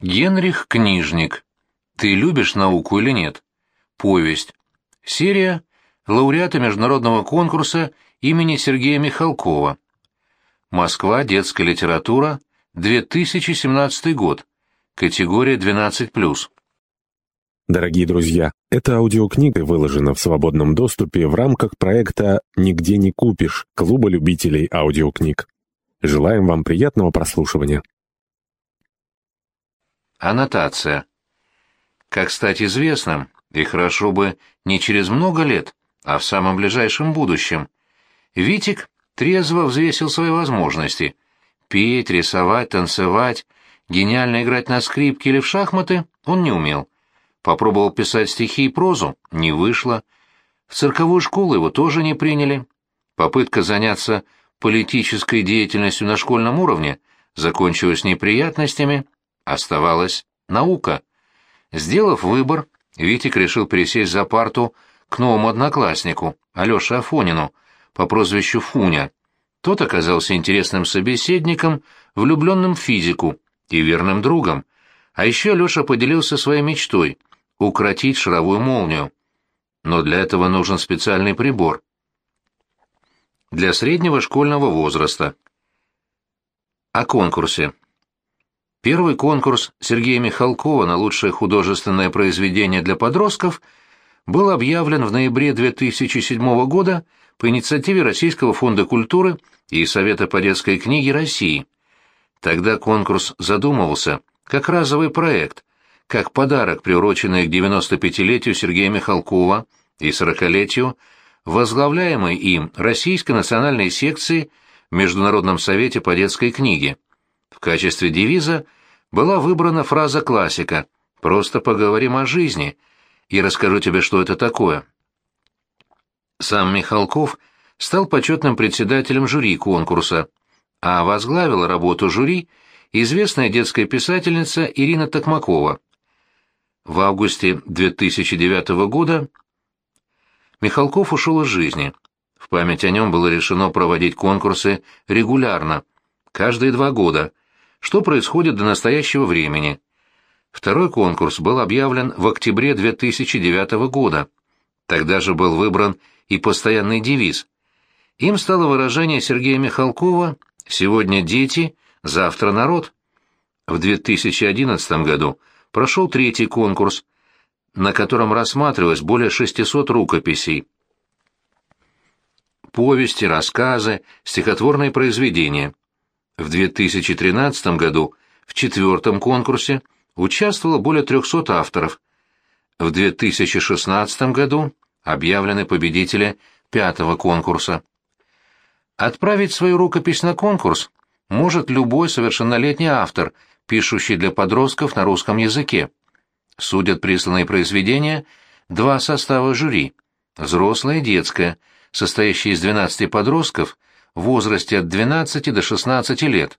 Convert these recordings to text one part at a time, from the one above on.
Генрих Книжник. Ты любишь науку или нет? Повесть. Серия лауреата международного конкурса имени Сергея Михалкова. Москва. Детская литература. 2017 год. Категория 12+. Дорогие друзья, эта аудиокнига выложена в свободном доступе в рамках проекта «Нигде не купишь» Клуба любителей аудиокниг. Желаем вам приятного прослушивания. Аннотация. Как стать известным, и хорошо бы не через много лет, а в самом ближайшем будущем. Витик трезво взвесил свои возможности. Петь, рисовать, танцевать, гениально играть на скрипке или в шахматы он не умел. Попробовал писать стихи и прозу, не вышло. В цирковую школу его тоже не приняли. Попытка заняться политической деятельностью на школьном уровне закончилась неприятностями – Оставалась наука. Сделав выбор, Витик решил пересесть за парту к новому однокласснику, Алёше Афонину, по прозвищу Фуня. Тот оказался интересным собеседником, влюбленным в физику и верным другом. А еще Леша поделился своей мечтой — укротить шаровую молнию. Но для этого нужен специальный прибор. Для среднего школьного возраста. О конкурсе. Первый конкурс Сергея Михалкова на лучшее художественное произведение для подростков был объявлен в ноябре 2007 года по инициативе Российского фонда культуры и Совета по детской книге России. Тогда конкурс задумывался как разовый проект, как подарок, приуроченный к 95-летию Сергея Михалкова и 40-летию возглавляемой им Российской национальной секции в Международном совете по детской книге. В качестве девиза была выбрана фраза классика «Просто поговорим о жизни» и расскажу тебе, что это такое. Сам Михалков стал почетным председателем жюри конкурса, а возглавила работу жюри известная детская писательница Ирина Токмакова. В августе 2009 года Михалков ушел из жизни. В память о нем было решено проводить конкурсы регулярно, каждые два года, что происходит до настоящего времени. Второй конкурс был объявлен в октябре 2009 года. Тогда же был выбран и постоянный девиз. Им стало выражение Сергея Михалкова «Сегодня дети, завтра народ». В 2011 году прошел третий конкурс, на котором рассматривалось более 600 рукописей. Повести, рассказы, стихотворные произведения. В 2013 году в четвертом конкурсе участвовало более 300 авторов. В 2016 году объявлены победители пятого конкурса. Отправить свою рукопись на конкурс может любой совершеннолетний автор, пишущий для подростков на русском языке. Судят присланные произведения два состава жюри – взрослое и детское, состоящее из 12 подростков – в возрасте от 12 до 16 лет.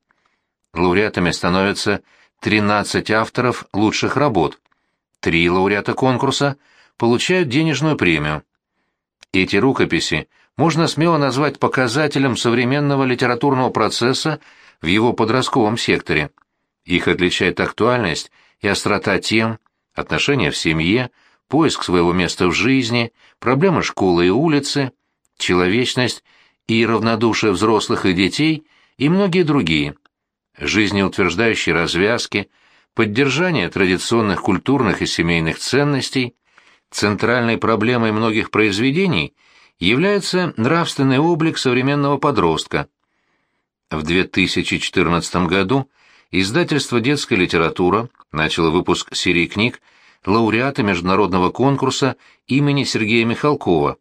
Лауреатами становятся 13 авторов лучших работ. Три лауреата конкурса получают денежную премию. Эти рукописи можно смело назвать показателем современного литературного процесса в его подростковом секторе. Их отличает актуальность и острота тем, отношения в семье, поиск своего места в жизни, проблемы школы и улицы, человечность и равнодушие взрослых и детей и многие другие. Жизнеутверждающие развязки, поддержание традиционных культурных и семейных ценностей, центральной проблемой многих произведений является нравственный облик современного подростка. В 2014 году издательство «Детская литература» начало выпуск серии книг лауреата международного конкурса имени Сергея Михалкова.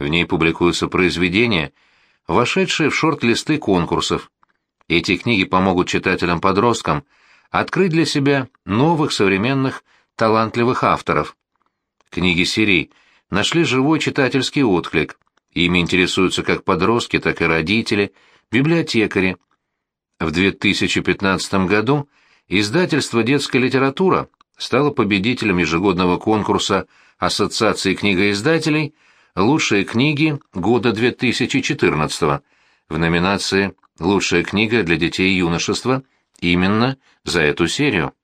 В ней публикуются произведения – вошедшие в шорт-листы конкурсов. Эти книги помогут читателям-подросткам открыть для себя новых современных талантливых авторов. Книги серии нашли живой читательский отклик. Ими интересуются как подростки, так и родители, библиотекари. В 2015 году издательство «Детская литература» стало победителем ежегодного конкурса Ассоциации книгоиздателей – Лучшие книги года 2014 в номинации «Лучшая книга для детей и юношества» именно за эту серию.